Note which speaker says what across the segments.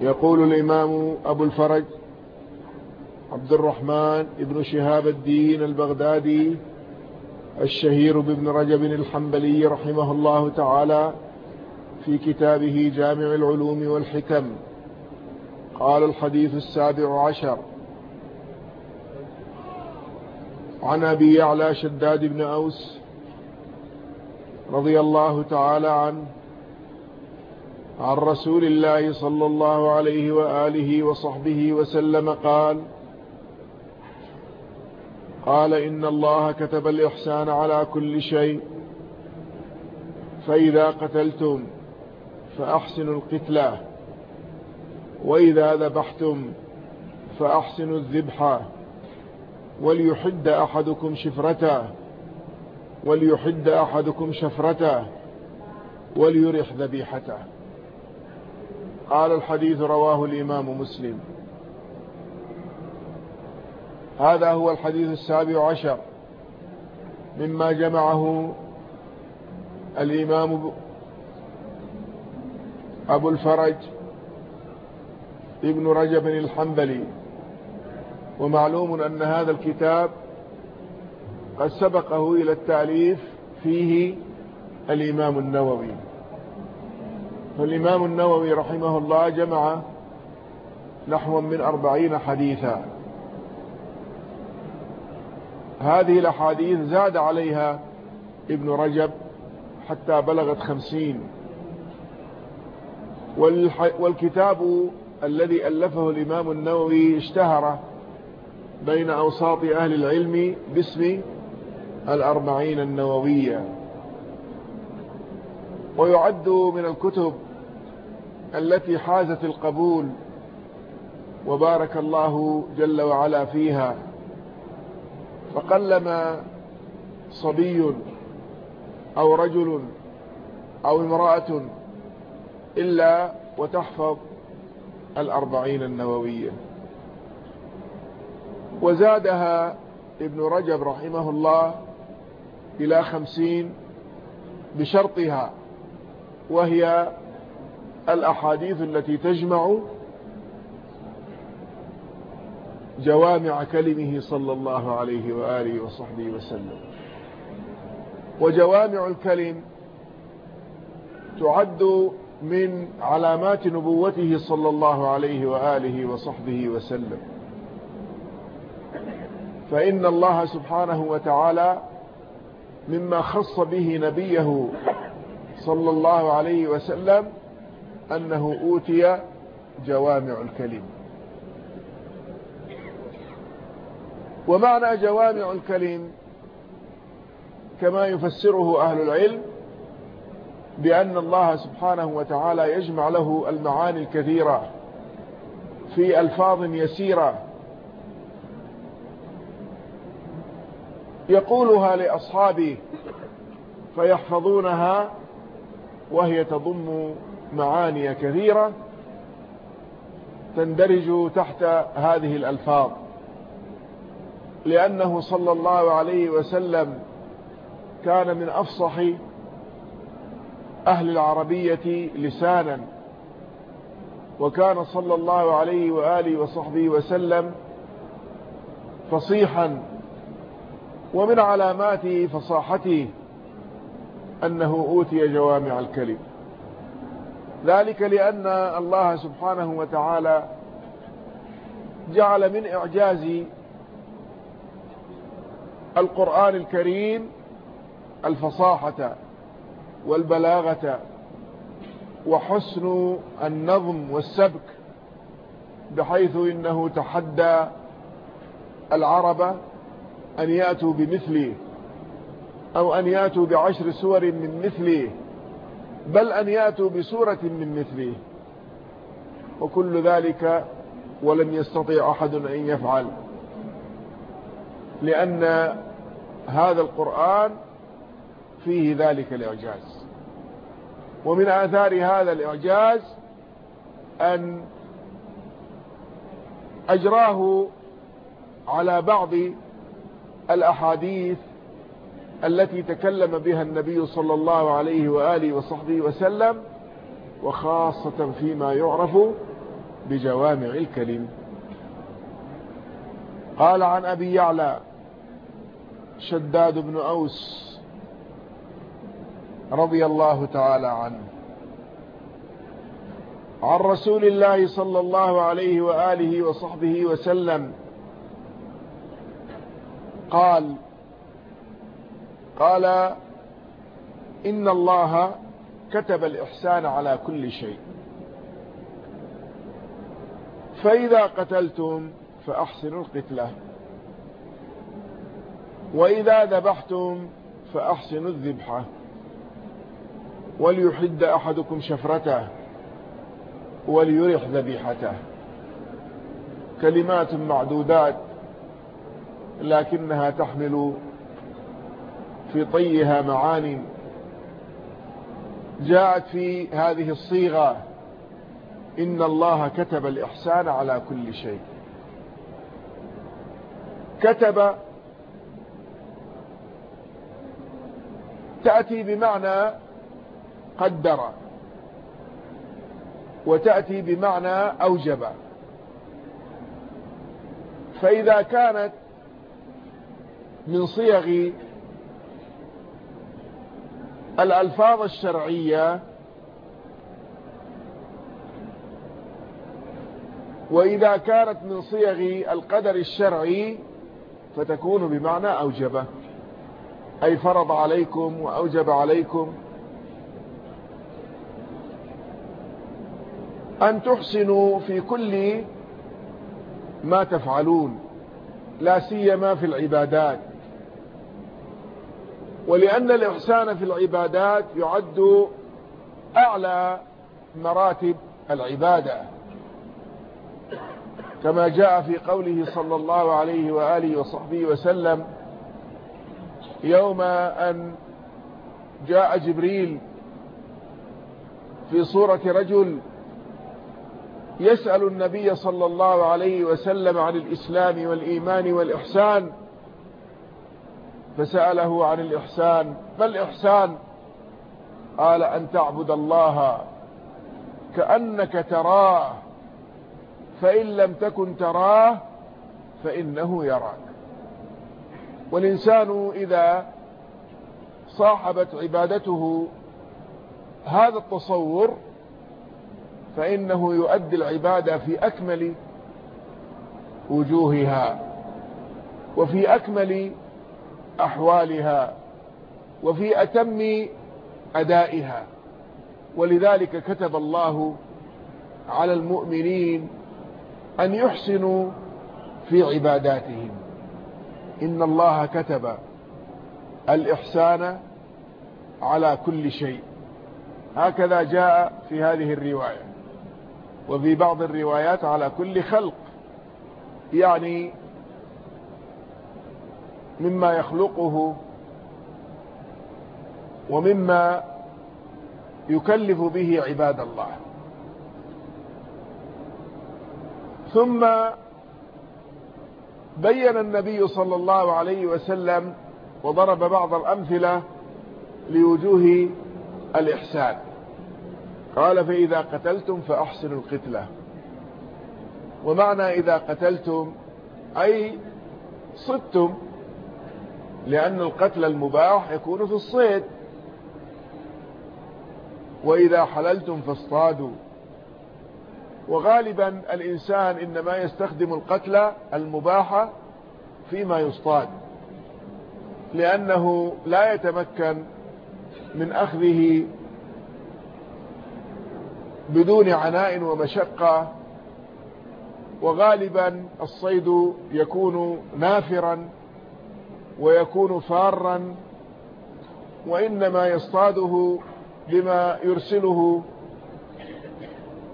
Speaker 1: يقول الإمام أبو الفرج عبد الرحمن ابن شهاب الدين البغدادي الشهير بابن رجب الحنبلي رحمه الله تعالى في كتابه جامع العلوم والحكم. قال الحديث السابع عشر. عن أبي يعلى شداد بن أوس رضي الله تعالى عنه عن رسول الله صلى الله عليه وآله وصحبه وسلم قال قال إن الله كتب الإحسان على كل شيء فإذا قتلتم فأحسنوا القتلى وإذا ذبحتم فأحسنوا الذبحة وليحد أحدكم شفرته وليحد أحدكم شفرته وليرح ذبيحته. قال الحديث رواه الإمام مسلم. هذا هو الحديث السابع عشر مما جمعه الإمام أبو الفرج ابن رجب الحنبلي. ومعلوم أن هذا الكتاب قد سبقه إلى التأليف فيه الإمام النووي. فالإمام النووي رحمه الله جمع نحو من أربعين حديثا. هذه الأحاديث زاد عليها ابن رجب حتى بلغت خمسين. والكتاب الذي ألفه الإمام النووي اشتهر بين أوساط أهل العلم باسم الأربعين النووية. ويعد من الكتب التي حازت القبول وبارك الله جل وعلا فيها. فقلما صبي أو رجل أو امرأة إلا وتحفظ الأربعين النووية. وزادها ابن رجب رحمه الله إلى خمسين بشرطها وهي الأحاديث التي تجمع جوامع كلمه صلى الله عليه وآله وصحبه وسلم. وجوامع الكلم تعد من علامات نبوته صلى الله عليه وآله وصحبه وسلم. فإن الله سبحانه وتعالى مما خص به نبيه صلى الله عليه وسلم أنه أوتي جوامع الكلم. ومعنى جوامع الكلم كما يفسره أهل العلم بأن الله سبحانه وتعالى يجمع له المعاني الكثيرة في ألفاظ يسيرة يقولها لأصحابه فيحفظونها وهي تضم معاني كثيرة تندرج تحت هذه الألفاظ. لأنه صلى الله عليه وسلم كان من أفصح أهل العربية لسانا وكان صلى الله عليه وآله وصحبه وسلم فصيحا ومن علامات فصاحته أنه أوتي جوامع الكلم. ذلك لأن الله سبحانه وتعالى جعل من إعجاز القرآن الكريم الفصاحة والبلاغة وحسن النظم والسبك بحيث إنه تحدى العرب أن يأتوا بمثله أو أن يأتوا بعشر سور من مثله. بل أن يأتوا بسورة من مثله. وكل ذلك ولم يستطيع أحد أن يفعل. لأن هذا القرآن فيه ذلك الإعجاز. ومن آثار هذا الإعجاز أن أجراه على بعض الأحاديث التي تكلم بها النبي صلى الله عليه وآله وصحبه وسلم وخاصة فيما يعرف بجوامع الكلم. قال عن أبي يعلى شداد بن أوس رضي الله تعالى عنه عن رسول الله صلى الله عليه وآله وصحبه وسلم قال قال إن الله كتب الإحسان على كل شيء. فإذا قتلتم فأحسنوا القتلة. وإذا ذبحتم فأحسنوا الذبحة. وليحد أحدكم شفرته وليرح ذبيحته. كلمات معدودات لكنها تحمل في طيها معاني جاءت في هذه الصيغة إن الله كتب الإحسان على كل شيء. كتب تأتي بمعنى قدر وتأتي بمعنى أوجب. فإذا كانت من صيغ الألفاظ الشرعية وإذا كانت من صيغ القدر الشرعي فتكون بمعنى أوجب. أي فرض عليكم وأوجب عليكم. أن تحسنوا في كل ما تفعلون لا سيما في العبادات. ولأن الإحسان في العبادات يعد أعلى مراتب العبادة. كما جاء في قوله صلى الله عليه وآله وصحبه وسلم يوم أن جاء جبريل في صورة رجل يسأل النبي صلى الله عليه وسلم عن الإسلام والإيمان والإحسان فسأله عن الإحسان ما الإحسان قال أن تعبد الله كأنك تراه فإن لم تكن تراه فإنه يراك. والإنسان إذا صاحبت عبادته هذا التصور فإنه يؤدي العبادة في أكمل وجوهها وفي أكمل أحوالها وفي أتم أدائها. ولذلك كتب الله على المؤمنين أن يحسنوا في عباداتهم. إن الله كتب الإحسان على كل شيء. هكذا جاء في هذه الرواية. وفي بعض الروايات على كل خلق. يعني مما يخلقه ومما يكلف به عباد الله. ثم بين النبي صلى الله عليه وسلم وضرب بعض الأمثلة لوجوه الإحسان. قال فإذا قتلتم فأحسنوا القتلة. ومعنى إذا قتلتم أي صدتم لأن القتل المباح يكون في الصيد. وإذا حللتم فاصطادوا. وغالبا الإنسان إنما يستخدم القتل المباح فيما يصطاد. لأنه لا يتمكن من أخذه بدون عناء ومشقة. وغالبا الصيد يكون نافرا. ويكون فارا وإنما يصطاده بما يرسله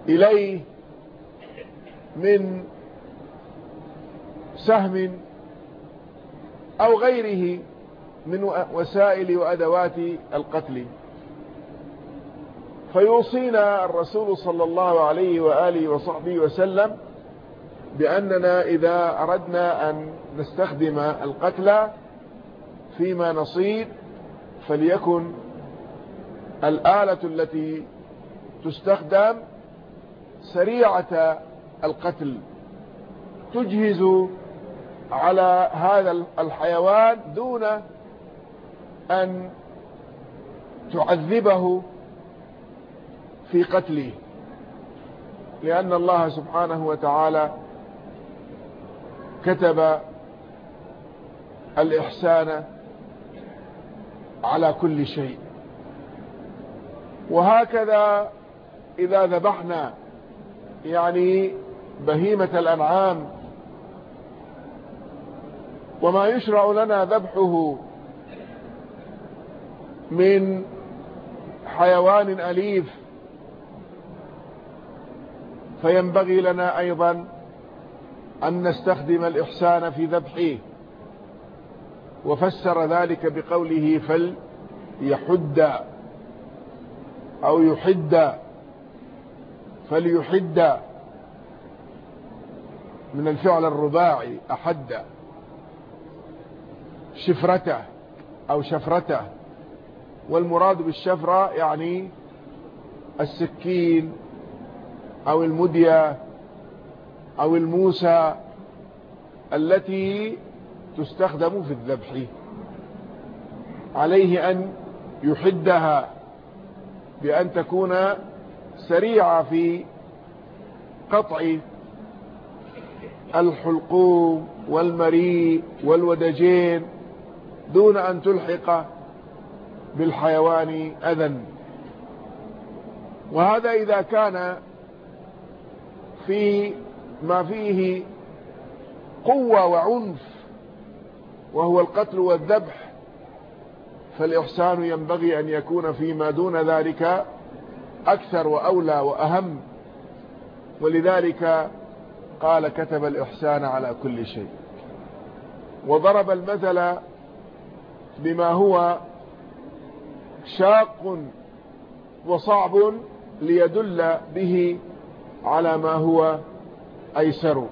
Speaker 1: إليه من سهم أو غيره من وسائل وأدوات القتل. فيوصينا الرسول صلى الله عليه وآله وصحبه وسلم بأننا إذا أردنا أن نستخدم القتل فيما نصيد فليكن الآلة التي تستخدم سريعة القتل. تجهز على هذا الحيوان دون أن تعذبه في قتله. لأن الله سبحانه وتعالى كتب الإحسان على كل شيء. وهكذا إذا ذبحنا يعني بهيمة الأنعام وما يشرع لنا ذبحه من حيوان أليف فينبغي لنا أيضا أن نستخدم الإحسان في ذبحه. وفسر ذلك بقوله فليحد أو يحد فليحد من الفعل الرباعي أحد شفرته أو شفرته والمراد بالشفرة يعني السكين أو المدية أو الموسى التي تستخدم في الذبح. عليه أن يحدها بأن تكون سريعة في قطع الحلقوم والمريء والودجين دون أن تلحق بالحيوان أذى وهذا إذا كان في ما فيه قوة وعنف وهو القتل والذبح فالإحسان ينبغي أن يكون فيما دون ذلك أكثر وأولى وأهم. ولذلك قال كتب الإحسان على كل شيء. وضرب المثل بما هو شاق وصعب ليدل به على ما هو أيسر.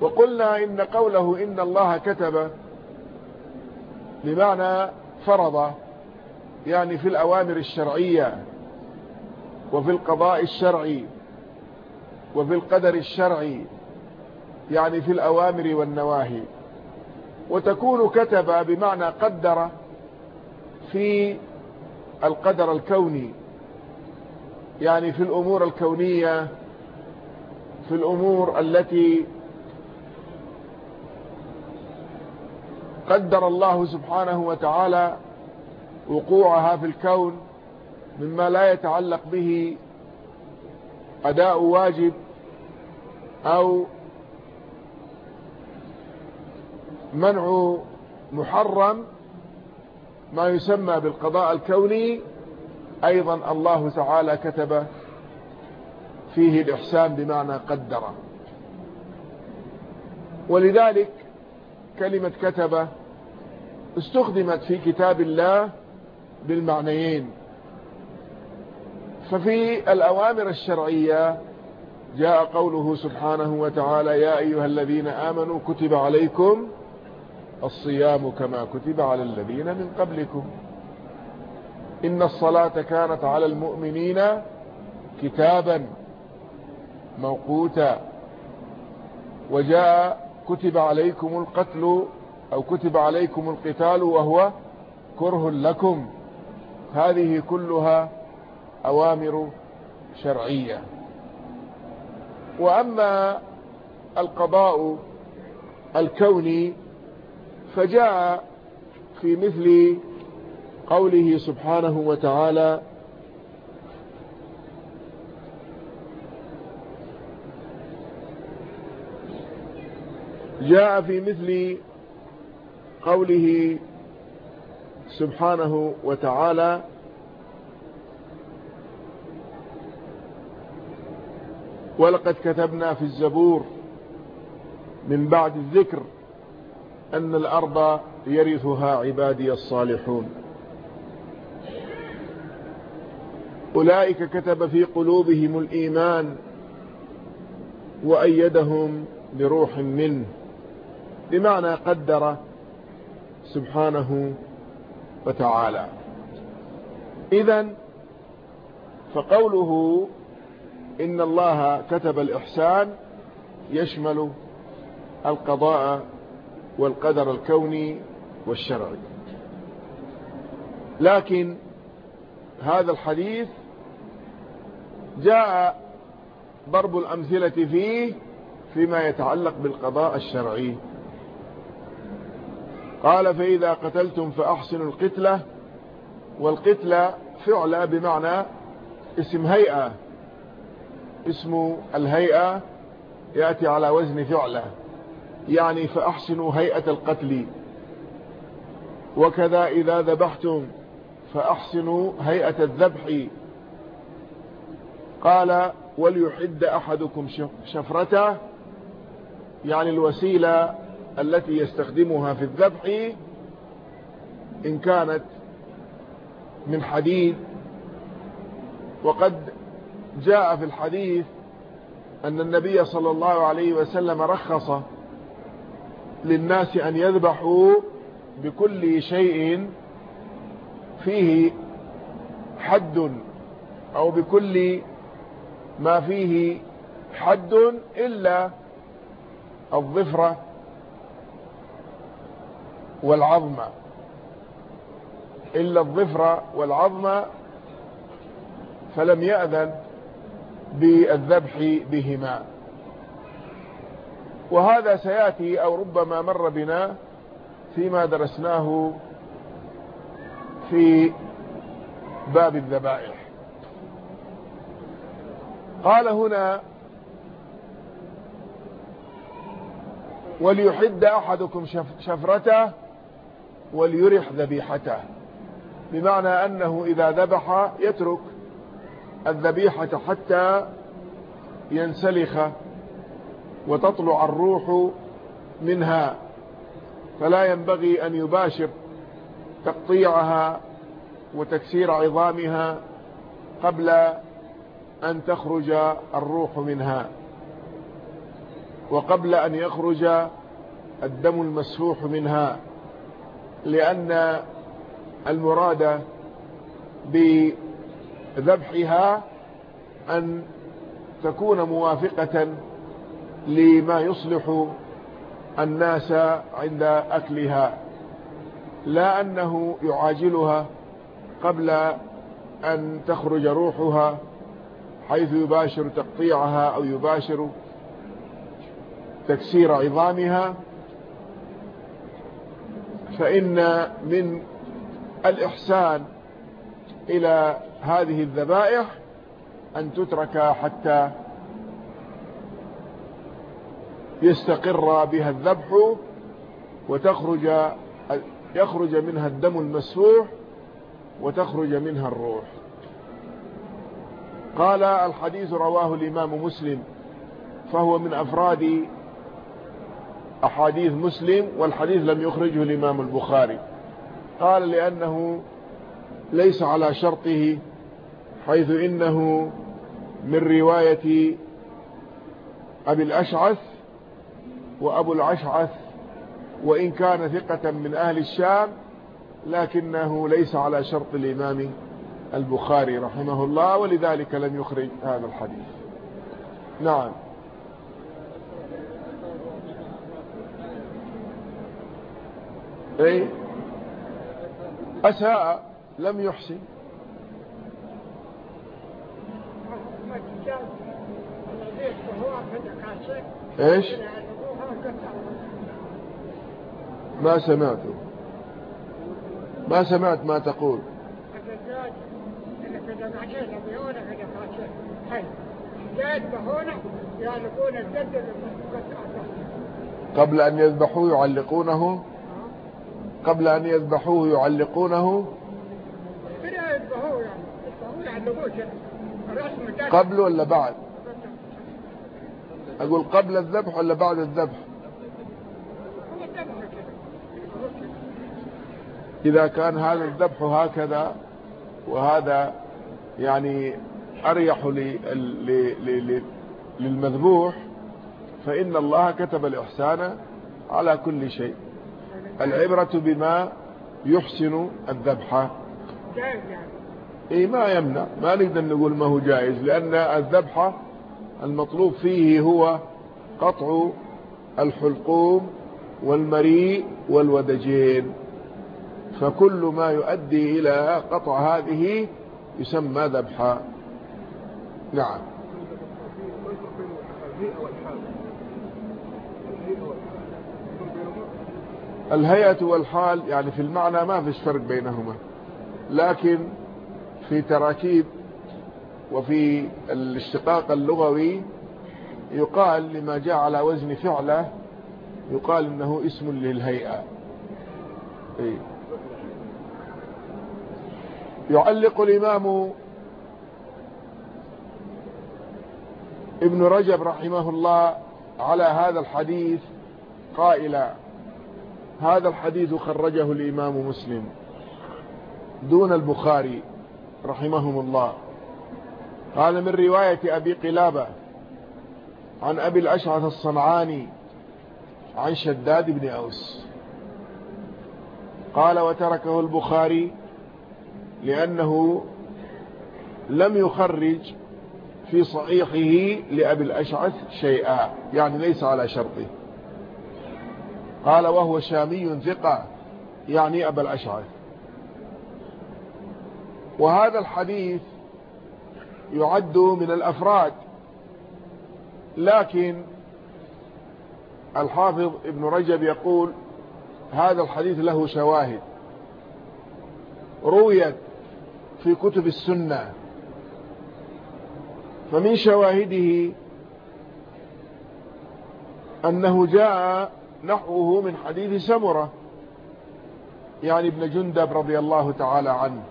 Speaker 1: وقلنا إن قوله إن الله كتب بمعنى فرض يعني في الأوامر الشرعية وفي القضاء الشرعي وفي القدر الشرعي يعني في الأوامر والنواهي. وتكون كتب بمعنى قدر في القدر الكوني يعني في الأمور الكونية في الأمور التي قدر الله سبحانه وتعالى وقوعها في الكون مما لا يتعلق به أداء واجب أو منع محرم ما يسمى بالقضاء الكوني أيضا الله تعالى كتب فيه الإحسان بمعنى قدر ولذلك كلمة كتب استخدمت في كتاب الله بالمعنيين. ففي الأوامر الشرعية جاء قوله سبحانه وتعالى يا أيها الذين آمنوا كتب عليكم الصيام كما كتب على الذين من قبلكم. إن الصلاة كانت على المؤمنين كتابا موقوتا. وجاء كتب عليكم القتل أو كتب عليكم القتال وهو كره لكم. هذه كلها أوامر شرعية. وأما القضاء الكوني فجاء في مثل قوله سبحانه وتعالى جاء في مثل قوله سبحانه وتعالى ولقد كتبنا في الزبور من بعد الذكر أن الأرض يرثها عبادي الصالحون. أولئك كتب في قلوبهم الإيمان وأيدهم بروح منه. بمعنى قدر سبحانه وتعالى. إذا فقوله إن الله كتب الإحسان يشمل القضاء والقدر الكوني والشرعي. لكن هذا الحديث جاء ضرب الأمثلة فيه فيما يتعلق بالقضاء الشرعي. قال فإذا قتلتم فأحسنوا القتلة والقتلة فعلة بمعنى اسم هيئة. اسم الهيئة يأتي على وزن فعلة يعني فأحسنوا هيئة القتل. وكذا إذا ذبحتم فأحسنوا هيئة الذبح. قال وليحد أحدكم شفرته. يعني الوسيلة التي يستخدمها في الذبح إن كانت من حديد. وقد جاء في الحديث أن النبي صلى الله عليه وسلم رخص للناس أن يذبحوا بكل شيء فيه حد أو بكل ما فيه حد إلا الظفرة. والعظم. إلا الظفرة والعظم فلم يأذن بالذبح بهما. وهذا سيأتي أو ربما مر بنا فيما درسناه في باب الذبائح. قال هنا وليحد أحدكم شفرته وليرح ذبيحته. بمعنى أنه إذا ذبح يترك الذبيحة حتى ينسلخ وتطلع الروح منها. فلا ينبغي أن يباشر تقطيعها وتكسير عظامها قبل أن تخرج الروح منها. وقبل أن يخرج الدم المسفوح منها. لأن المراد بذبحها أن تكون موافقة لما يصلح الناس عند أكلها لا أنه يعاجلها قبل أن تخرج روحها حيث يباشر تقطيعها أو يباشر تكسير عظامها. فإن من الإحسان إلى هذه الذبائح أن تترك حتى يستقر بها الذبح وتخرج يخرج منها الدم المسفوح وتخرج منها الروح. قال الحديث رواه الإمام مسلم فهو من أفراد أحاديث مسلم والحديث لم يخرجه الإمام البخاري. قال لأنه ليس على شرطه حيث إنه من رواية أبي الأشعث وأبو الأشعث وإن كان ثقة من أهل الشام لكنه ليس على شرط الإمام البخاري رحمه الله ولذلك لم يخرج هذا الحديث. نعم. اي أساء لم يحسن. إيش؟ ما سمعته ما سمعت ما تقول. قبل أن يذبحوه يعلقونه. قبل أن يذبحوه يعلقونه؟ قبل ولا بعد؟ أقول قبل الذبح ولا بعد الذبح؟ إذا كان هذا الذبح هكذا وهذا يعني أريح للمذبوح فإن الله كتب الإحسان على كل شيء. العبرة بما يحسن الذبح. جائز يعني اي ما يمنع. ما نقدر نقول ما هو جائز لأن الذبح المطلوب فيه هو قطع الحلقوم والمريء والودجين. فكل ما يؤدي إلى قطع هذه يسمى ذبحا. نعم. الهيئة والحال يعني في المعنى ما فيش فرق بينهما لكن في تراكيب وفي الاشتقاق اللغوي يقال لما جاء على وزن فعله يقال إنه اسم للهيئة إيه. يعلق الإمام ابن رجب رحمه الله على هذا الحديث قائلا هذا الحديث خرجه الإمام مسلم دون البخاري رحمهم الله. قال من رواية أبي قلابة عن أبي الأشعث الصنعاني عن شداد بن أوس. قال وتركه البخاري لأنه لم يخرج في صحيحه لأبي الأشعث شيئا يعني ليس على شرطه. قال وهو شامي ثقة يعني أبا الأشعث. وهذا الحديث يعد من الأفراد لكن الحافظ ابن رجب يقول هذا الحديث له شواهد. رويت في كتب السنة فمن شواهده أنه جاء نحوه من حديث سمرة يعني ابن جندب رضي الله تعالى عنه.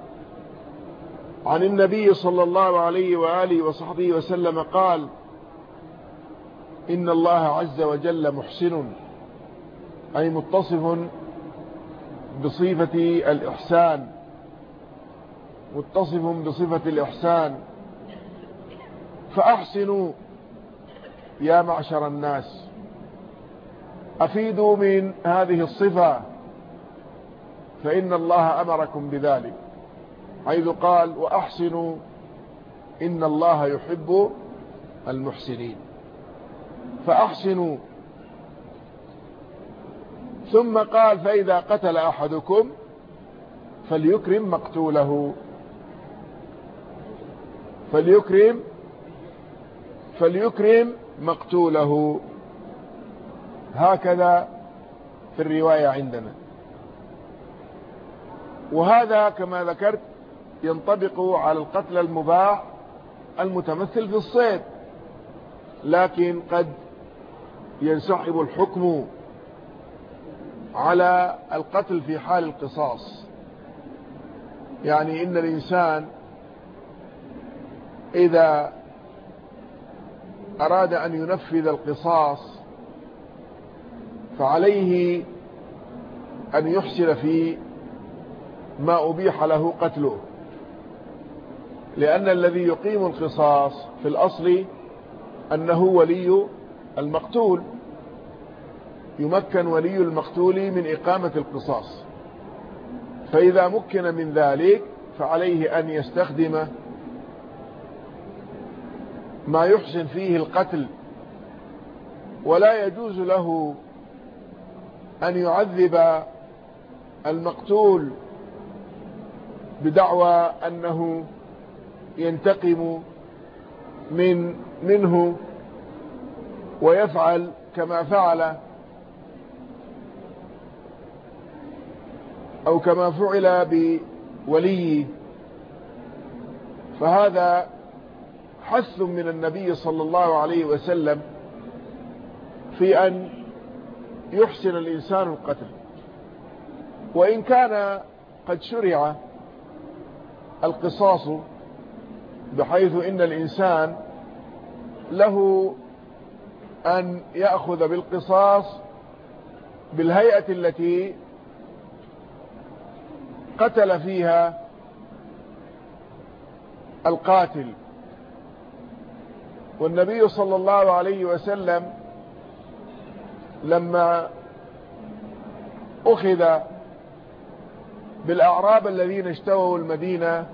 Speaker 1: عن النبي صلى الله عليه وآله وصحبه وسلم قال إن الله عز وجل محسن أي متصف بصفة الإحسان متصف بصفة الإحسان. فأحسنوا يا معشر الناس. أفيدوا من هذه الصفة فإن الله أمركم بذلك. حيث قال وأحسنوا إن الله يحب المحسنين. فأحسنوا. ثم قال فإذا قتل أحدكم فليكرم مقتوله. فليكرم فليكرم مقتوله. هكذا في الرواية عندنا. وهذا كما ذكرت ينطبق على القتل المباح المتمثل في الصيد لكن قد ينسحب الحكم على القتل في حال القصاص. يعني إن الإنسان إذا أراد أن ينفذ القصاص فعليه أن يحسن في ما أبيح له قتله. لأن الذي يقيم القصاص في الأصل أنه ولي المقتول. يمكن ولي المقتول من إقامة القصاص. فإذا مكن من ذلك فعليه أن يستخدم ما يحسن فيه القتل. ولا يجوز له أن يعذب المقتول بدعوى أنه ينتقم من منه ويفعل كما فعل أو كما فعل بوليه. فهذا حث من النبي صلى الله عليه وسلم في أن يحسن الإنسان القتل. وإن كان قد شرع القصاص بحيث إن الإنسان له أن يأخذ بالقصاص بالهيئة التي قتل فيها القاتل. والنبي صلى الله عليه وسلم لما أخذ بالأعراب الذين اشتووا المدينة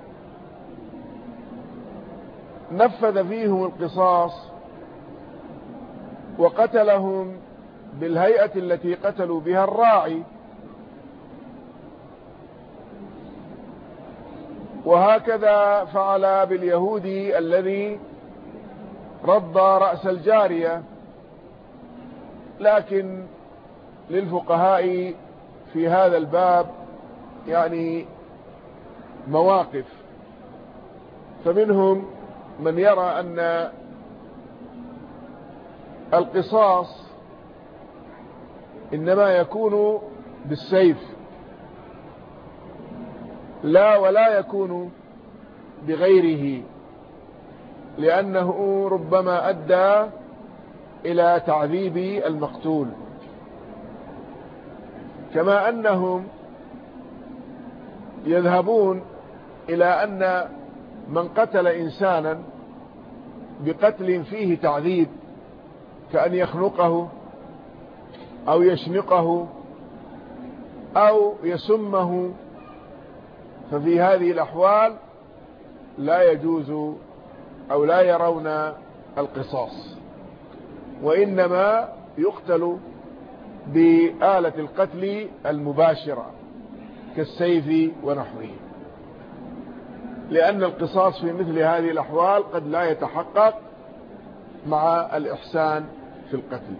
Speaker 1: نفذ فيهم القصاص وقتلهم بالهيئة التي قتلوا بها الراعي. وهكذا فعل باليهودي الذي رد رأس الجارية. لكن للفقهاء في هذا الباب يعني مواقف. فمنهم من يرى أن القصاص إنما يكون بالسيف لا ولا يكون بغيره لأنه ربما أدى إلى تعذيب المقتول. كما أنهم يذهبون إلى أن من قتل إنسانا بقتل فيه تعذيب كأن يخنقه أو يشنقه أو يسمه ففي هذه الأحوال لا يجوز أو لا يرون القصاص. وإنما يقتل بآلة القتل المباشرة كالسيف ونحوه. لأن القصاص في مثل هذه الأحوال قد لا يتحقق مع الإحسان في القتل.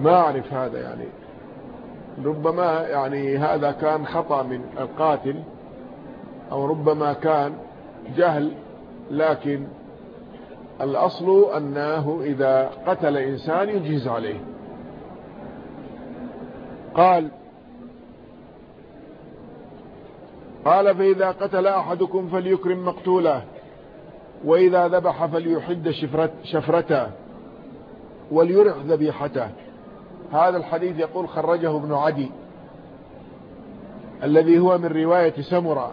Speaker 1: ما أعرف هذا يعني. ربما يعني هذا كان خطأ من القاتل أو ربما كان جهل لكن الأصل أنه إذا قتل إنسان يجهز عليه. قال قال فإذا قتل أحدكم فليكرم مقتوله وإذا ذبح فليحد شفرته وليرع ذبيحته. هذا الحديث يقول خرجه ابن عدي الذي هو من رواية سمرة.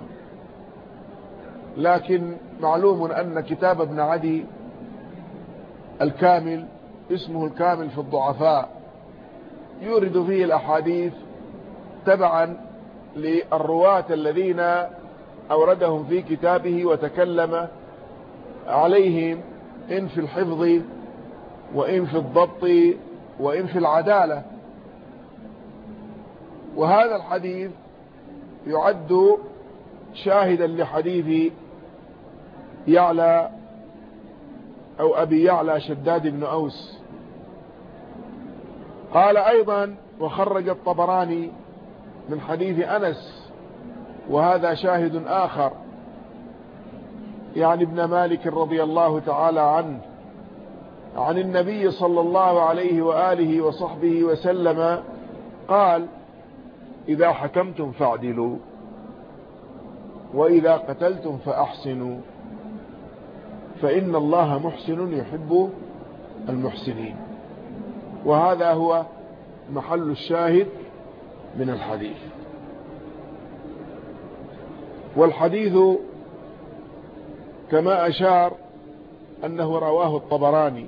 Speaker 1: لكن معلوم أن كتاب ابن عدي الكامل اسمه الكامل في الضعفاء. يورد فيه الأحاديث تبعا للرواة الذين أوردهم في كتابه وتكلم عليهم إن في الحفظ وإن في الضبط وإن في العدالة. وهذا الحديث يعد شاهدا لحديث يعلى أو أبي يعلى شداد بن أوس. قال أيضا وخرج الطبراني من حديث أنس وهذا شاهد آخر. يعني ابن مالك رضي الله تعالى عنه. عن النبي صلى الله عليه وآله وصحبه وسلم قال إذا حكمتم فاعدلوا وإذا قتلتم فأحسنوا فإن الله محسن يحب المحسنين. وهذا هو محل الشاهد من الحديث. والحديث كما أشار أنه رواه الطبراني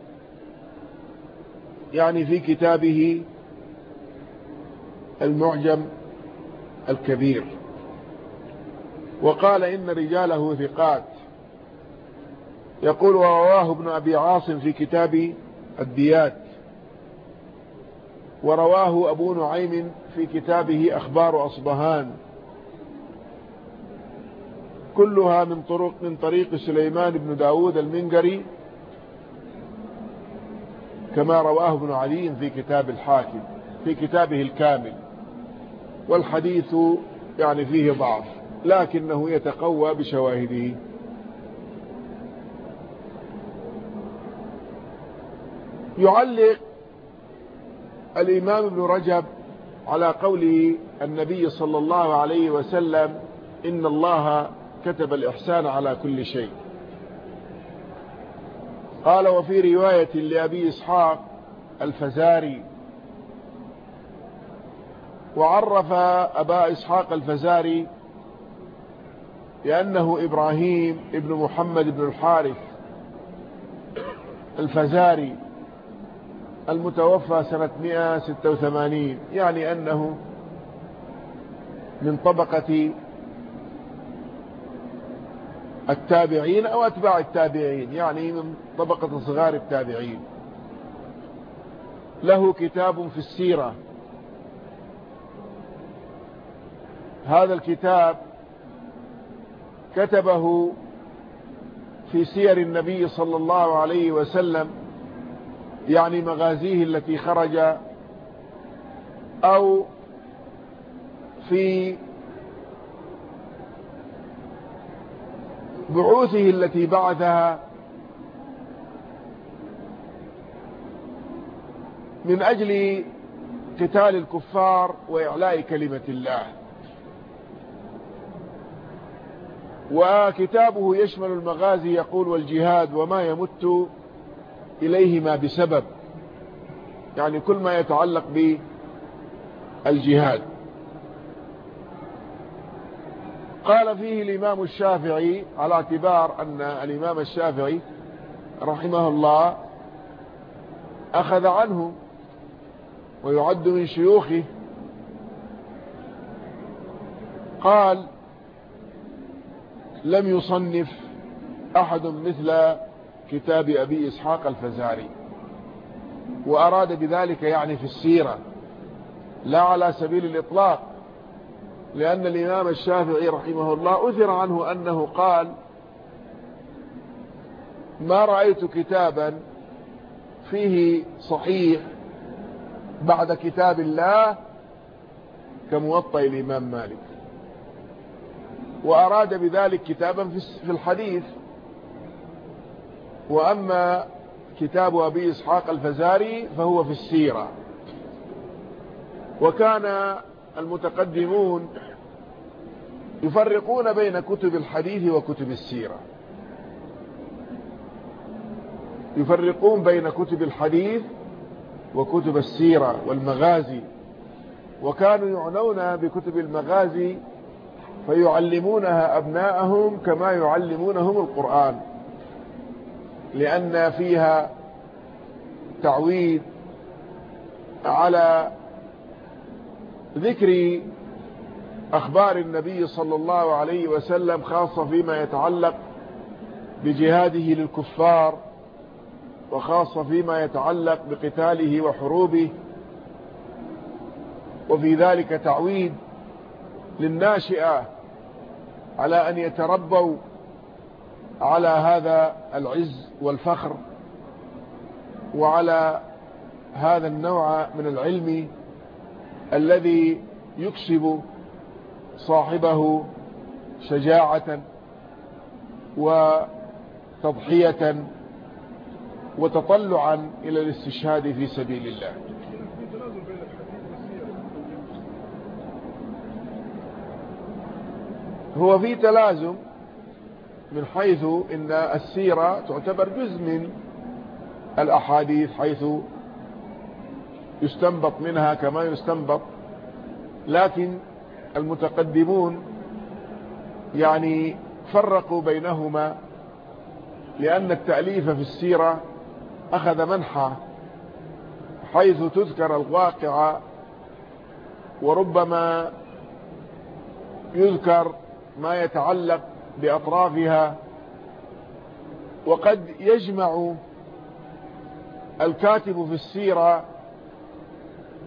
Speaker 1: يعني في كتابه المعجم الكبير. وقال إن رجاله ثقات. يقول ورواه ابن أبي عاصم في كتاب الديات. ورواه أبو نعيم في كتابه أخبار أصبهان. كلها من طرق من طريق سليمان بن داود المنقري كما رواه ابن علي في كتاب الحاكم في كتابه الكامل. والحديث يعني فيه ضعف لكنه يتقوى بشواهده. يعلق الإمام ابن رجب على قوله النبي صلى الله عليه وسلم إن الله كتب الإحسان على كل شيء. قال وفي رواية لأبي إسحاق الفزاري وعرف أبا إسحاق الفزاري لأنه إبراهيم ابن محمد بن الحارث الفزاري المتوفى سنة 186 يعني أنه من طبقة التابعين أو أتباع التابعين يعني من طبقة صغار التابعين. له كتاب في السيرة. هذا الكتاب كتبه في سير النبي صلى الله عليه وسلم يعني مغازيه التي خرج أو في بعوثه التي بعثها من أجل قتال الكفار وإعلاء كلمة الله. وكتابه يشمل المغازي يقول والجهاد وما يمت إليهما بسبب. يعني كل ما يتعلق بالجهاد. قال فيه الإمام الشافعي على اعتبار أن الإمام الشافعي رحمه الله أخذ عنه ويعد من شيوخه. قال لم يصنف أحد مثل كتاب أبي إسحاق الفزاري. وأراد بذلك يعني في السيرة لا على سبيل الإطلاق. لأن الإمام الشافعي رحمه الله أثر عنه أنه قال ما رأيت كتابا فيه صحيح بعد كتاب الله كموطئ الإمام مالك. وأراد بذلك كتابا في الحديث. وأما كتاب أبي إسحاق الفزاري فهو في السيرة. وكان المتقدمون يفرقون بين كتب الحديث وكتب السيرة. يفرقون بين كتب الحديث وكتب السيرة والمغازي. وكانوا يعنون بكتب المغازي فيعلمونها أبناءهم كما يعلمونهم القرآن. لأن فيها تعويد على ذكر أخبار النبي صلى الله عليه وسلم خاصة فيما يتعلق بجهاده للكفار وخاصة فيما يتعلق بقتاله وحروبه وفي ذلك تعويد للناشئة على أن يتربوا على هذا العز والفخر وعلى هذا النوع من العلم الذي يكسب صاحبه شجاعة وتضحية وتطلعا إلى الاستشهاد في سبيل الله. هو في تلازم من حيث إن السيرة تعتبر جزء من الأحاديث حيث يستنبط منها كما يستنبط لكن المتقدمون يعني فرقوا بينهما لأن التأليف في السيرة أخذ منحى حيث تذكر الواقع وربما يذكر ما يتعلق بأطرافها وقد يجمع الكاتب في السيرة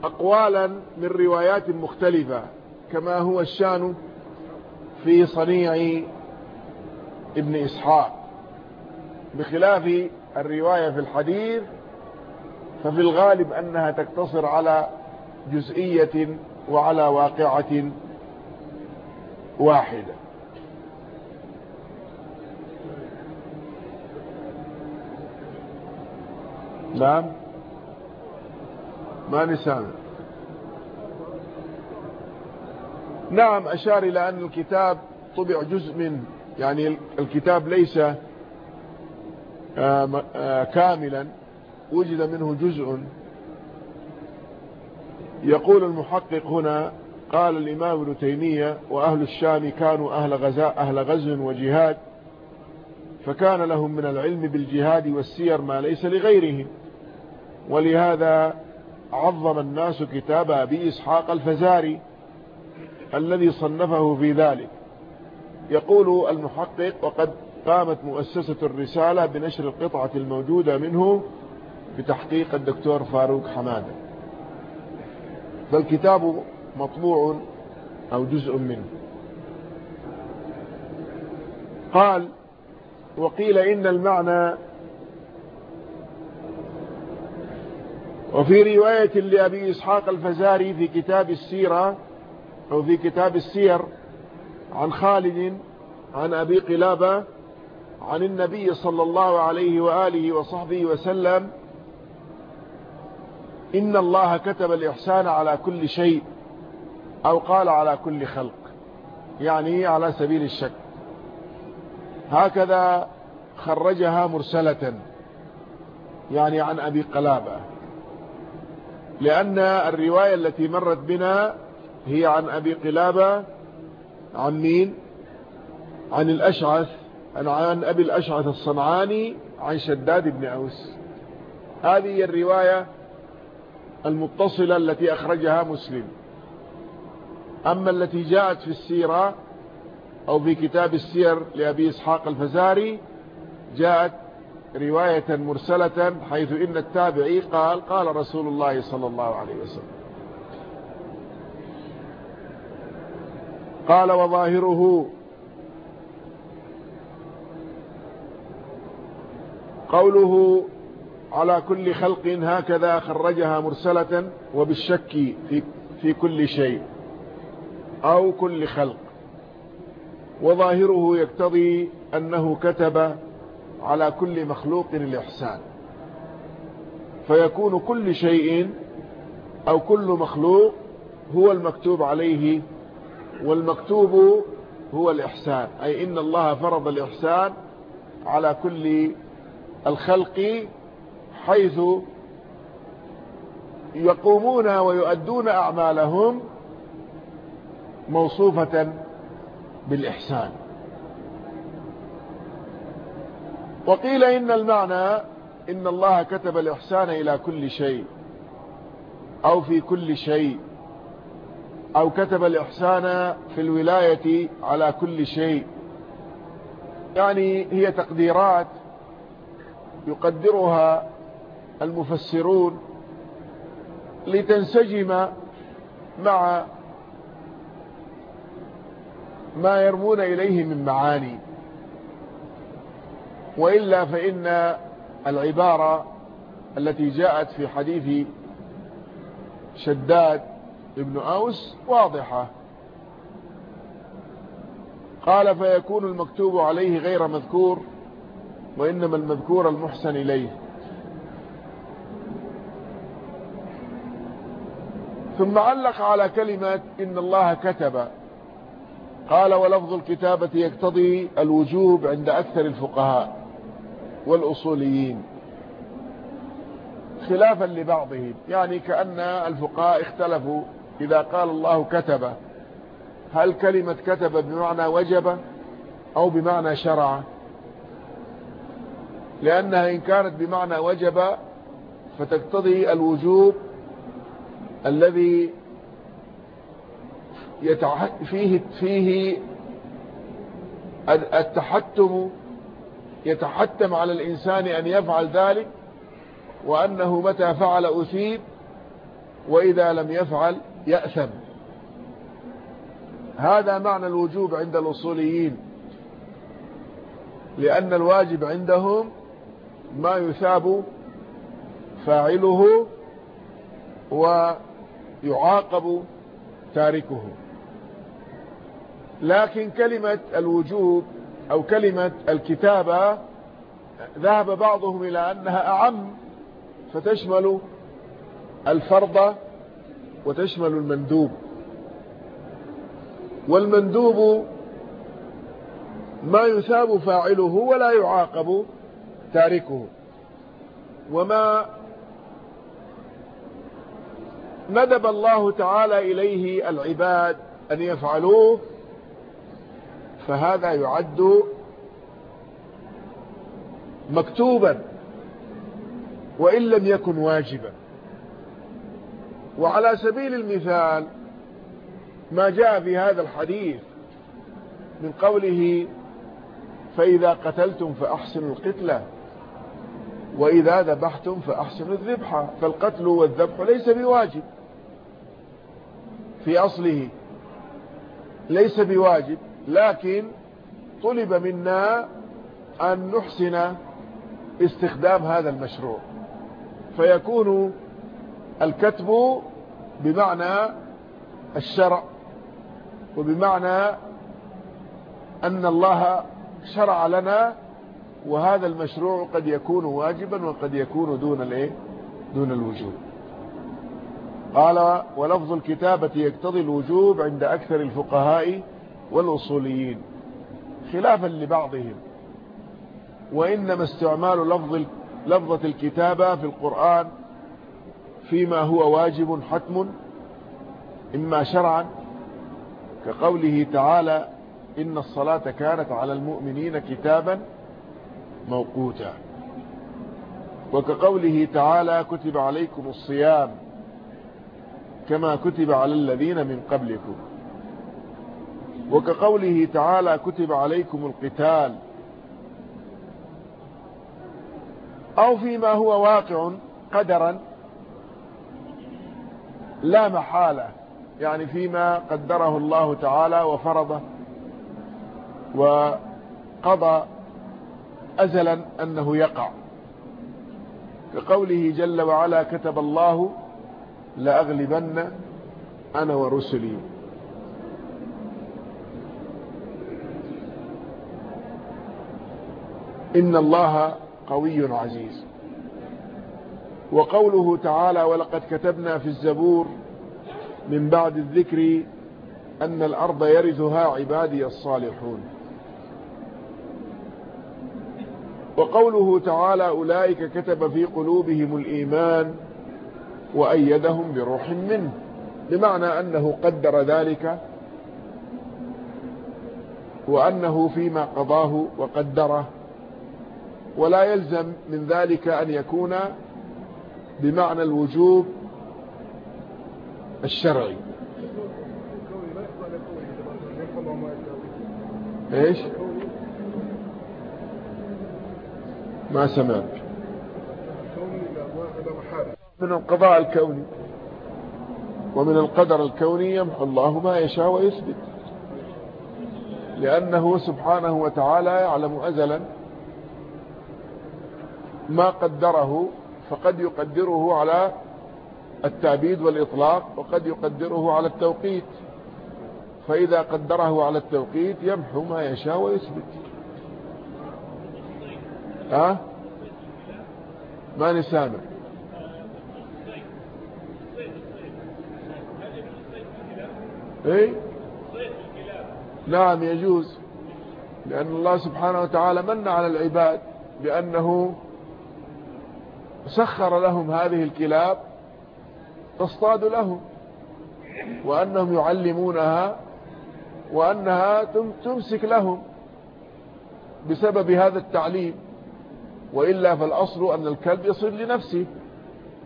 Speaker 1: أقوالا من روايات مختلفة كما هو الشأن في صنيع ابن إسحاق. بخلاف الرواية في الحديث ففي الغالب أنها تقتصر على جزئية وعلى واقعة واحدة. نعم؟ ما نسامع نعم أشار إلى أن الكتاب طبع جزء من يعني الكتاب ليس آه، آه، كاملا وجد منه جزء. يقول المحقق هنا قال الإمام ابن تيمية وأهل الشام كانوا أهل غزاء أهل غزو وجهاد فكان لهم من العلم بالجهاد والسير ما ليس لغيرهم. ولهذا عظم الناس كتاب أبي إسحاق الفزاري. الذي صنفه في ذلك. يقول المحقق وقد قامت مؤسسة الرسالة بنشر القطعة الموجودة منه بتحقيق الدكتور فاروق حمادة. فالكتاب مطبوع أو جزء منه. قال وقيل إن المعنى وفي رواية لأبي إسحاق الفزاري في كتاب السيرة أو في كتاب السير عن خالد عن أبي قلابة عن النبي صلى الله عليه وآله وصحبه وسلم إن الله كتب الإحسان على كل شيء أو قال على كل خلق يعني على سبيل الشك. هكذا خرجها مرسلة يعني عن أبي قلابة لأن الرواية التي مرت بنا هي عن أبي قلابة عن مين؟ عن الأشعث عن أبي الأشعث الصنعاني عن شداد بن أوس. هذه الرواية المتصلة التي أخرجها مسلم. أما التي جاءت في السيرة أو في كتاب السير لأبي إسحاق الفزاري جاءت رواية مرسلة حيث إن التابعي قال قال رسول الله صلى الله عليه وسلم. قال وظاهره قوله على كل خلق هكذا خرجها مرسلة وبالشك في, في كل شيء أو كل خلق. وظاهره يقتضي أنه كتب على كل مخلوق الإحسان. فيكون كل شيء أو كل مخلوق هو المكتوب عليه والمكتوب هو الإحسان أي إن الله فرض الإحسان على كل الخلق حيث يقومون ويؤدون أعمالهم موصوفة بالإحسان. وقيل إن المعنى إن الله كتب الإحسان إلى كل شيء أو في كل شيء. أو كتب الإحسان في الولاية على كل شيء. يعني هي تقديرات يقدرها المفسرون لتنسجم مع ما يرمون إليه من معاني. وإلا فإن العبارة التي جاءت في حديث شداد ابن أوس واضحة. قال فيكون المكتوب عليه غير مذكور وإنما المذكور المحسن إليه. ثم علق على كلمة إن الله كتب. قال ولفظ الكتابة يقتضي الوجوب عند أكثر الفقهاء والأصوليين خلافا لبعضهم. يعني كأن الفقهاء اختلفوا إذا قال الله كتب هل كلمة كتب بمعنى وجب أو بمعنى شرع؟ لأنها إن كانت بمعنى وجب فتقتضي الوجوب الذي فيه فيه التحتم يتحتم على الإنسان أن يفعل ذلك وأنه متى فعل أثيب وإذا لم يفعل يأثم. هذا معنى الوجوب عند الأصوليين لأن الواجب عندهم ما يثاب فاعله ويعاقب تاركه. لكن كلمة الوجوب أو كلمة الكتابة ذهب بعضهم إلى أنها أعم فتشمل الفرض وتشمل المندوب. والمندوب ما يثاب فاعله ولا يعاقب تاركه. وما ندب الله تعالى إليه العباد أن يفعلوه فهذا يعد مكتوبا وإن لم يكن واجبا. وعلى سبيل المثال ما جاء في هذا الحديث من قوله فإذا قتلتم فأحسنوا القتلة وإذا ذبحتم فأحسنوا الذبحة فالقتل والذبح ليس بواجب في أصله ليس بواجب لكن طلب منا أن نحسن استخدام هذا المشروع فيكون الكتب بمعنى الشرع وبمعنى أن الله شرع لنا وهذا المشروع قد يكون واجبا وقد يكون دون الإيه؟ دون الوجوب. قال ولفظ الكتابة يقتضي الوجوب عند أكثر الفقهاء والأصوليين خلافا لبعضهم وإنما استعمال لفظ لفظة الكتابة في القرآن فيما هو واجب حتم إما شرعا كقوله تعالى إن الصلاة كانت على المؤمنين كتابا موقوتا. وكقوله تعالى كتب عليكم الصيام كما كتب على الذين من قبلكم. وكقوله تعالى كتب عليكم القتال. أو فيما هو واقع قدرا لا محالة. يعني فيما قدره الله تعالى وفرضه. وقضى أزلا أنه يقع. كقوله جل وعلا كتب الله لأغلبن أنا ورسلي. إن الله قوي عزيز. وقوله تعالى ولقد كتبنا في الزبور من بعد الذكر أن الأرض يرثها عبادي الصالحون. وقوله تعالى أولئك كتب في قلوبهم الإيمان وأيدهم بروح منه بمعنى أنه قدر ذلك وأنه فيما قضاه وقدره ولا يلزم من ذلك أن يكون بمعنى الوجوب الشرعي. إيش؟ ما سمعت. من القضاء الكوني. ومن القدر الكوني يمحو الله ما يشاء ويثبت. لأنه سبحانه وتعالى يعلم أزلا ما قدره فقد يقدره على التعبيد والإطلاق وقد يقدره على التوقيت. فإذا قدره على التوقيت يمحو ما يشاء ويثبت. ها؟ ما نسامع إيه؟ نعم يجوز. لأن الله سبحانه وتعالى من على العباد بأنه سخر لهم هذه الكلاب تصطاد لهم وأنهم يعلمونها وأنها تمسك لهم بسبب هذا التعليم. وإلا فالأصل أن الكلب يصيد لنفسه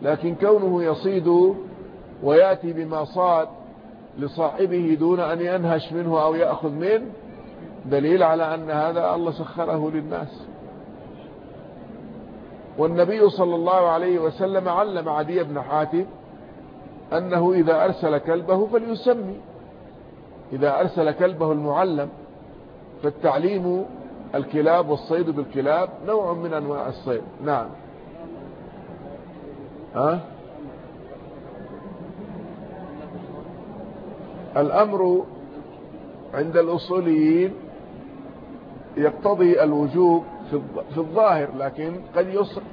Speaker 1: لكن كونه يصيد ويأتي بما صاد لصاحبه دون أن ينهش منه أو يأخذ منه دليل على أن هذا الله سخره للناس. والنبي صلى الله عليه وسلم علم عدي بن حاتم أنه إذا أرسل كلبه فليسمي. إذا أرسل كلبه المعلم فالتعليم الكلاب والصيد بالكلاب نوع من أنواع الصيد. نعم. ها؟ الأمر عند الأصوليين يقتضي الوجوب في الظاهر لكن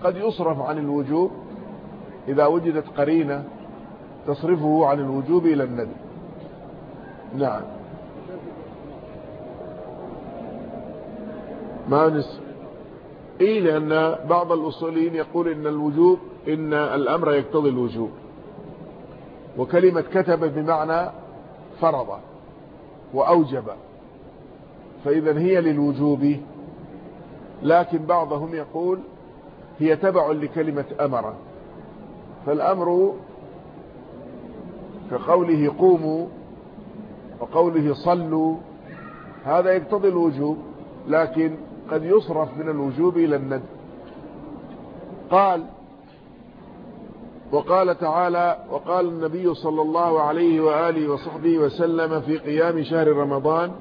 Speaker 1: قد يصرف عن الوجوب إذا وجدت قرينة تصرفه عن الوجوب إلى الندب نعم. ما نس إيه لأن بعض الأصوليين يقول إن الوجوب إن الأمر يقتضي الوجوب. وكلمة كتب بمعنى فرض وأوجب. فإذا هي للوجوب لكن بعضهم يقول هي تبع لكلمة أمر. فالأمر كقوله قوموا وقوله صلوا هذا يقتضي الوجوب لكن قد يصرف من الوجوب إلى الند. قال وقال تعالى وقال النبي صلى الله عليه وآله وصحبه وسلم في قيام شهر رمضان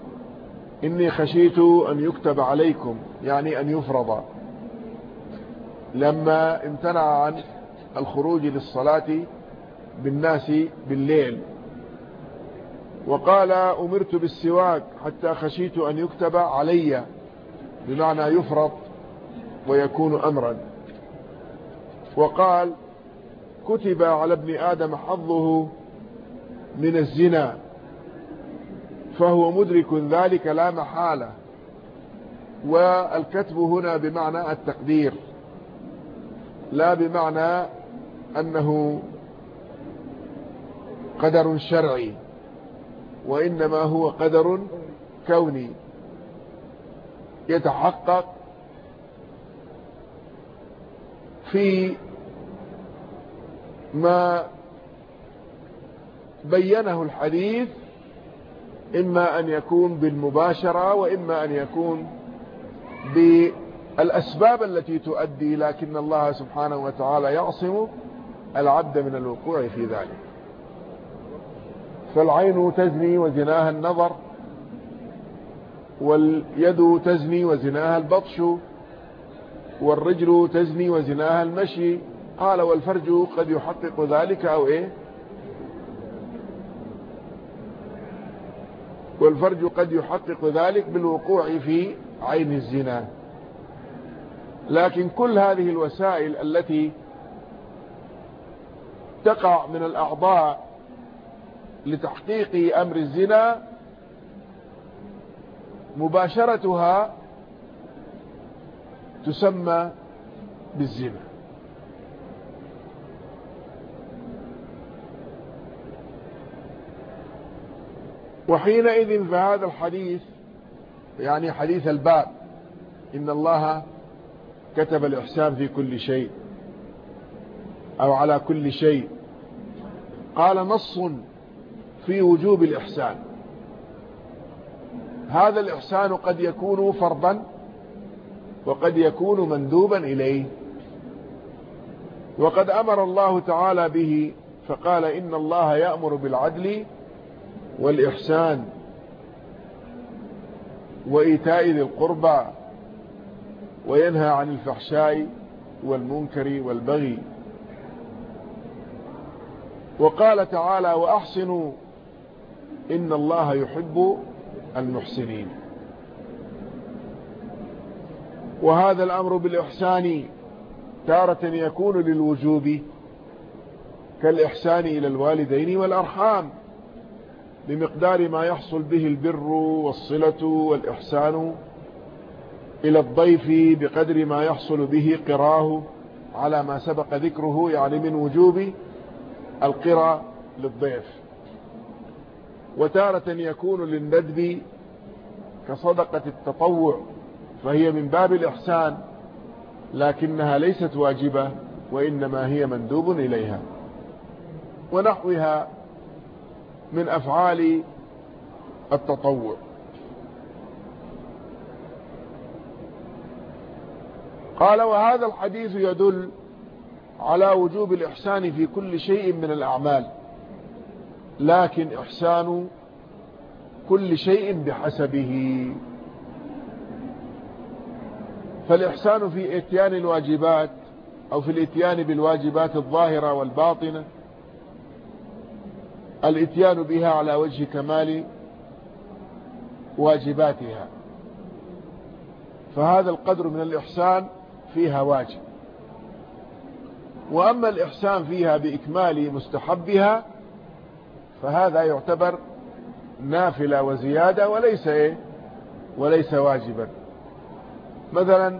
Speaker 1: إني خشيت أن يكتب عليكم يعني أن يفرض. لما امتنع عن الخروج للصلاة بالناس بالليل وقال أمرت بالسواك حتى خشيت أن يكتب علي بمعنى يفرض ويكون أمرا. وقال كتب على ابن آدم حظه من الزنا. فهو مدرك ذلك لا محالة. والكتب هنا بمعنى التقدير لا بمعنى أنه قدر شرعي وإنما هو قدر كوني. يتحقق في ما بينه الحديث إما أن يكون بالمباشرة وإما أن يكون بالأسباب التي تؤدي لكن الله سبحانه وتعالى يعصم العبد من الوقوع في ذلك. فالعين تزني وزناها النظر واليد تزني وزناها البطش والرجل تزني وزناها المشي. قال والفرج قد يحقق ذلك أو إيه؟ والفرج قد يحقق ذلك بالوقوع في عين الزنا. لكن كل هذه الوسائل التي تقع من الأعضاء لتحقيق أمر الزنا مباشرتها تسمى بالزنا. وحينئذ فهذا الحديث يعني حديث الباب إن الله كتب الإحسان في كل شيء أو على كل شيء. قال نص في وجوب الإحسان. هذا الإحسان قد يكون فرضا وقد يكون مندوبا إليه. وقد أمر الله تعالى به فقال إن الله يأمر بالعدل والإحسان وإيتاء ذي القربى وينهى عن الفحشاء والمنكر والبغي. وقال تعالى وأحسنوا إن الله يحب المحسنين. وهذا الأمر بالإحسان تارة يكون للوجوب كالإحسان إلى الوالدين والأرحام. بمقدار ما يحصل به البر والصلة والإحسان إلى الضيف بقدر ما يحصل به قراه على ما سبق ذكره يعني من وجوب القرى للضيف. وتارة يكون للندب كصدقة التطوع فهي من باب الإحسان لكنها ليست واجبة وإنما هي مندوب إليها. ونحوها من أفعال التطوع. قال وهذا الحديث يدل على وجوب الإحسان في كل شيء من الأعمال لكن إحسان كل شيء بحسبه. فالإحسان في إتيان الواجبات أو في الإتيان بالواجبات الظاهرة والباطنة الاتيان بها على وجه كمال واجباتها. فهذا القدر من الإحسان فيها واجب. وأما الإحسان فيها بإكمال مستحبها فهذا يعتبر نافلة وزيادة وليس إيه؟ وليس واجبا. مثلا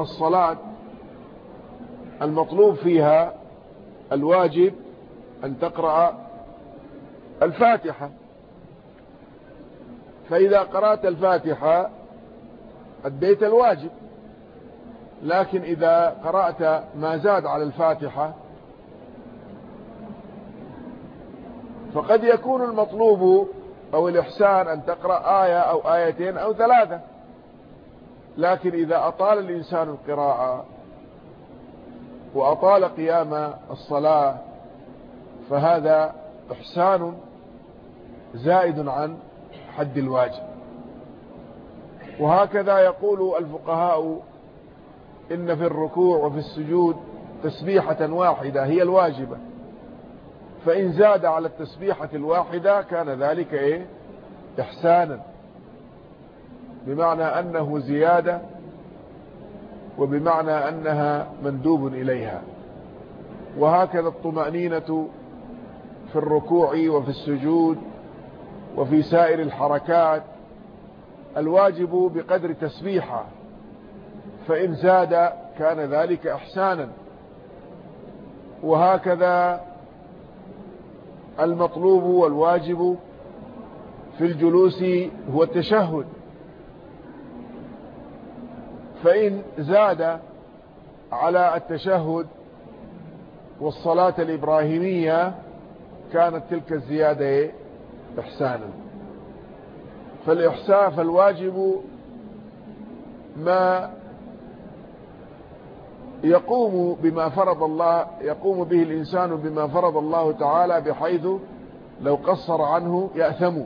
Speaker 1: الصلاة المطلوب فيها الواجب أن تقرأ الفاتحة. فإذا قرأت الفاتحة أديت الواجب. لكن إذا قرأت ما زاد على الفاتحة فقد يكون المطلوب أو الإحسان أن تقرأ آية أو آيتين أو ثلاثة. لكن إذا أطال الإنسان القراءة وأطال قيام الصلاة فهذا إحسان زائد عن حد الواجب. وهكذا يقول الفقهاء إن في الركوع وفي السجود تسبيحة واحدة هي الواجبة. فإن زاد على التسبيحة الواحدة كان ذلك إيه؟ إحسانا. بمعنى أنه زيادة وبمعنى أنها مندوب إليها. وهكذا الطمأنينة في الركوع وفي السجود وفي سائر الحركات الواجب بقدر تسبيحة فإن زاد كان ذلك إحسانا. وهكذا المطلوب والواجب في الجلوس هو التشهد. فإن زاد على التشهد والصلاة الإبراهيمية كانت تلك الزيادة إحسانا. فالإحسان فالواجب ما يقوم بما فرض الله يقوم به الإنسان بما فرض الله تعالى بحيث لو قصر عنه يأثم.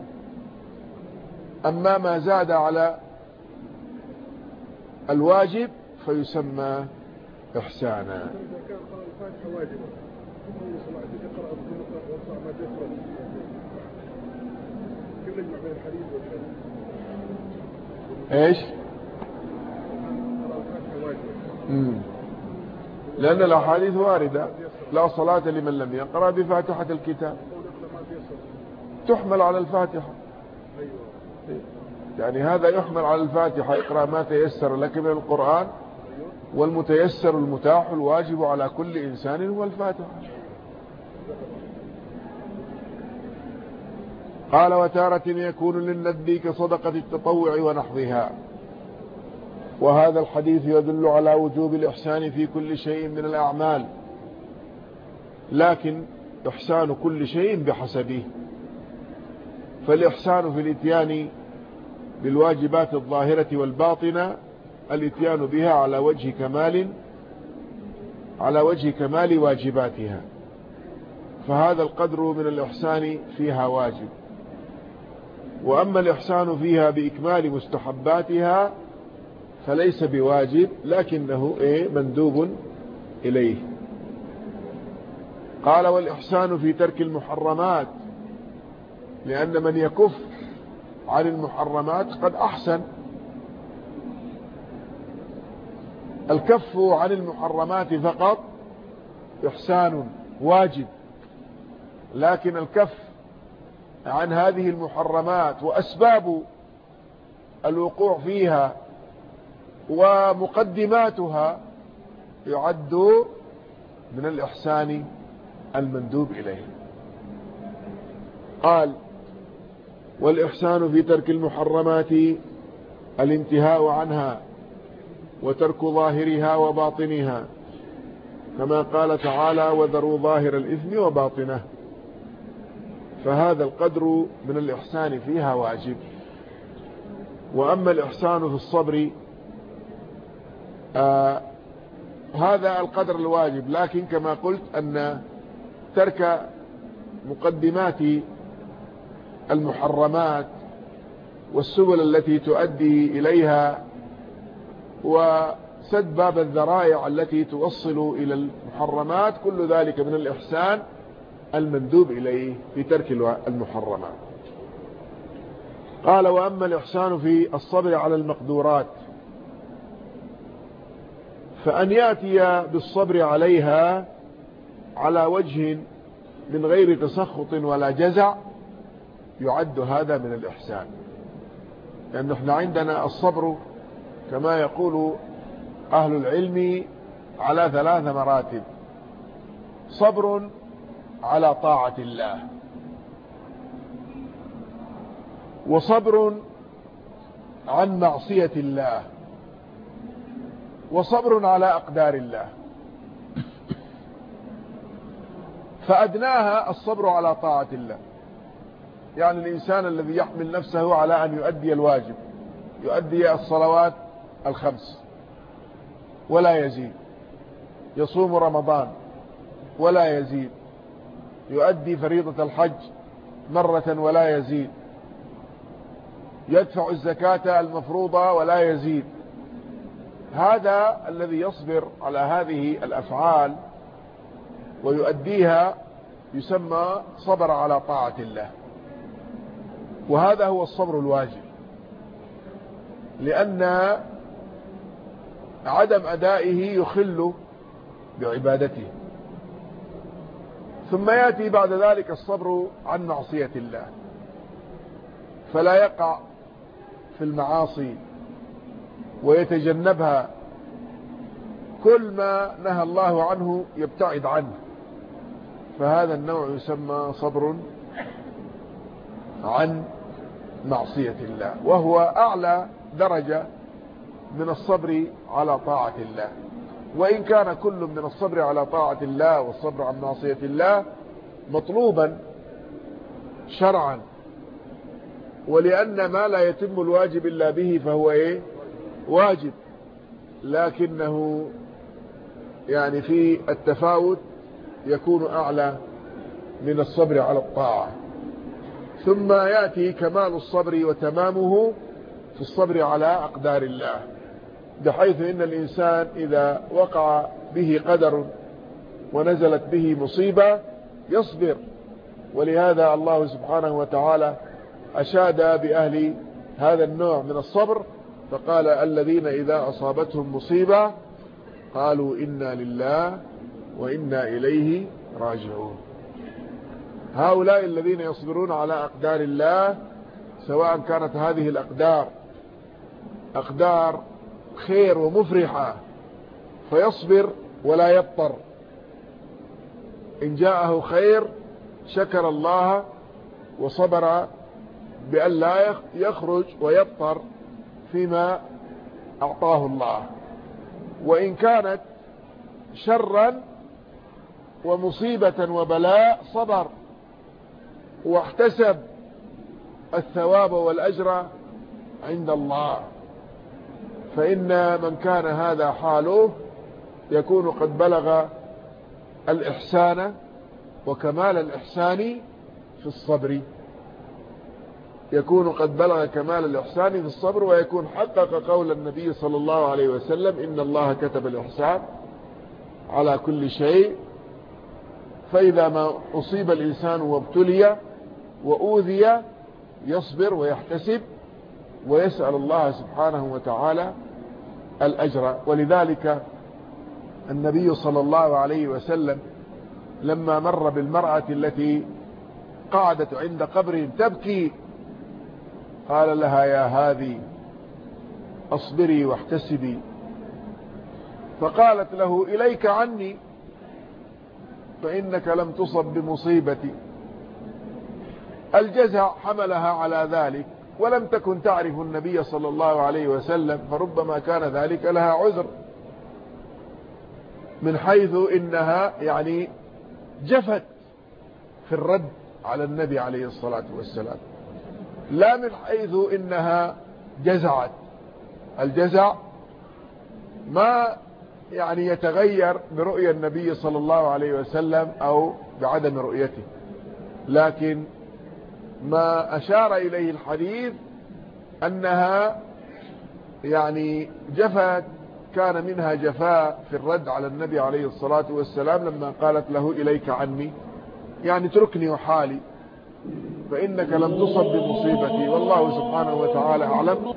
Speaker 1: أما ما زاد على الواجب فيسمى إحسانا. إيش؟ امم لأن الأحاديث واردة. لا صلاة لمن لم يقرأ بفاتحة الكتاب. تحمل على الفاتحة. يعني هذا يحمل على الفاتحة اقرأ ما تيسر لك من القرآن والمتيسر المتاح الواجب على كل إنسان هو الفاتحة. قال وتارة يكون للندب كصدقة التطوع ونحوها. وهذا الحديث يدل على وجوب الإحسان في كل شيء من الأعمال. لكن إحسان كل شيء بحسبه. فالإحسان في الإتيان بالواجبات الظاهرة والباطنة الإتيان بها على وجه كمال على وجه كمال واجباتها. فهذا القدر من الإحسان فيها واجب. وأما الإحسان فيها بإكمال مستحباتها فليس بواجب لكنه إيه؟ مندوب إليه. قال والإحسان في ترك المحرمات لأن من يكف عن المحرمات قد أحسن. الكف عن المحرمات فقط إحسان واجب لكن الكف عن هذه المحرمات وأسباب الوقوع فيها ومقدماتها يعد من الإحسان المندوب إليه. قال والإحسان في ترك المحرمات الانتهاء عنها وترك ظاهرها وباطنها كما قال تعالى وذروا ظاهر الإثم وباطنه فهذا القدر من الإحسان فيها واجب. وأما الإحسان في الصبر آه هذا القدر الواجب. لكن كما قلت أن ترك مقدمات المحرمات والسبل التي تؤدي إليها وسد باب الذرائع التي توصل إلى المحرمات كل ذلك من الإحسان. المندوب إليه في ترك المحرمات قال وأما الإحسان في الصبر على المقدورات فأن يأتي بالصبر عليها على وجه من غير تسخط ولا جزع يعد هذا من الإحسان. لأن إحنا عندنا الصبر كما يقول أهل العلم على ثلاث مراتب صبر على طاعة الله. وصبر عن معصية الله. وصبر على أقدار الله. فأدناها الصبر على طاعة الله. يعني الإنسان الذي يحمل نفسه على أن يؤدي الواجب. يؤدي الصلوات الخمس. ولا يزيد. يصوم رمضان. ولا يزيد. يؤدي فريضة الحج مرة ولا يزيد. يدفع الزكاة المفروضة ولا يزيد. هذا الذي يصبر على هذه الأفعال ويؤديها يسمى صبر على طاعة الله. وهذا هو الصبر الواجب. لأن عدم أدائه يخل بعبادته. ثم يأتي بعد ذلك الصبر عن معصية الله. فلا يقع في المعاصي ويتجنبها كل ما نهى الله عنه يبتعد عنه. فهذا النوع يسمى صبر عن معصية الله وهو أعلى درجة من الصبر على طاعة الله. وإن كان كل من الصبر على طاعة الله والصبر عن معصية الله مطلوبا شرعا. ولأن ما لا يتم الواجب إلا به فهو إيه؟ واجب. لكنه يعني في التفاوت يكون أعلى من الصبر على الطاعة. ثم يأتي كمال الصبر وتمامه في الصبر على أقدار الله. بحيث إن الإنسان إذا وقع به قدر ونزلت به مصيبة يصبر. ولهذا الله سبحانه وتعالى أشاد بأهل هذا النوع من الصبر فقال الذين إذا أصابتهم مصيبة قالوا إنا لله وإنا إليه راجعون. هؤلاء الذين يصبرون على أقدار الله سواء كانت هذه الأقدار أقدار خير ومفرحة. فيصبر ولا يبطر إن جاءه خير شكر الله وصبر بأن لا يخرج ويبطر فيما أعطاه الله. وإن كانت شرا ومصيبة وبلاء صبر. واحتسب الثواب والأجر عند الله. فإن من كان هذا حاله يكون قد بلغ الإحسان وكمال الإحسان في الصبر. يكون قد بلغ كمال الإحسان في الصبر ويكون حقق قول النبي صلى الله عليه وسلم إن الله كتب الإحسان على كل شيء. فإذا ما أصيب الإنسان وابتلي وأوذي يصبر ويحتسب ويسأل الله سبحانه وتعالى الأجر. ولذلك النبي صلى الله عليه وسلم لما مر بالمرأة التي قعدت عند قبر تبكي قال لها يا هذه اصبري واحتسبي. فقالت له إليك عني فإنك لم تصب بمصيبتي. الجزع حملها على ذلك. ولم تكن تعرف النبي صلى الله عليه وسلم فربما كان ذلك لها عذر. من حيث إنها يعني جفت في الرد على النبي عليه الصلاة والسلام. لا من حيث إنها جزعت. الجزع ما يعني يتغير برؤية النبي صلى الله عليه وسلم أو بعدم رؤيته. لكن ما أشار إليه الحديث أنها يعني جفت كان منها جفاء في الرد على النبي عليه الصلاة والسلام لما قالت له إليك عني يعني تركني وحالي فإنك لم تصب بمصيبتي والله سبحانه وتعالى أعلم.